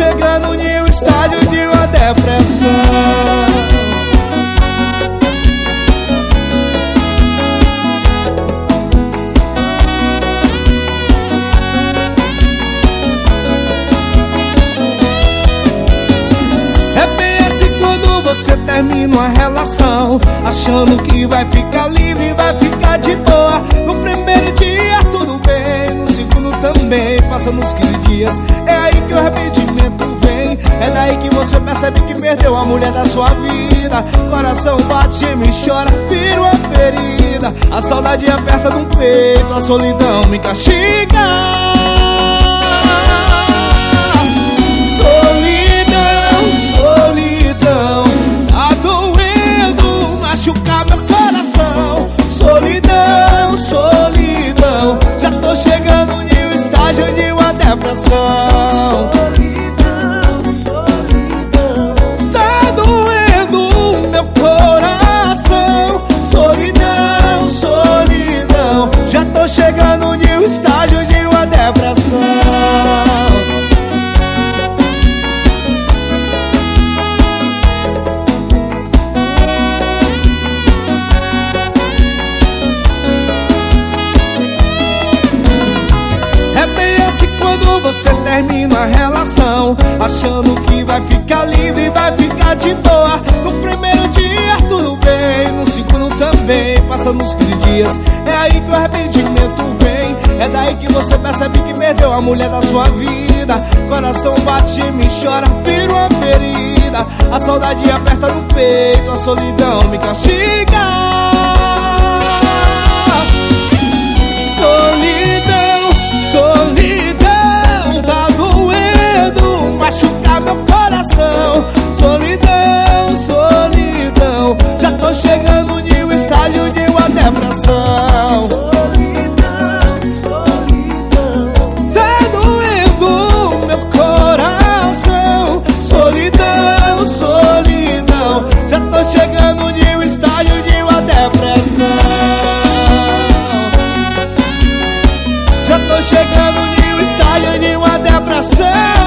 chegando em um estágio de uma depressão. É assim quando Você termina uma relação Achando que vai ficar livre, vai ficar de boa. Também Passando os 15 dias, é aí que o arrependimento vem. É daí que você percebe que perdeu a mulher da sua vida. Coração bate, geme e chora, vira uma ferida. A saudade aperta no peito, a solidão me castiga Solidão, solidão Tá doendo meu coração. Solidão, solidão. Já tô chegando um estágio você termina a relação Achando que vai ficar livre vai ficar de boa. No primeiro dia tudo bem, no segundo também Passando os 15 dias, é aí que o arrependimento vem É daí que você percebe que perdeu a mulher da sua vida. Coração bate, geme e chora, vira uma ferida. A saudade aperta no peito, a solidão me castiga chegando de um estágio de uma depressão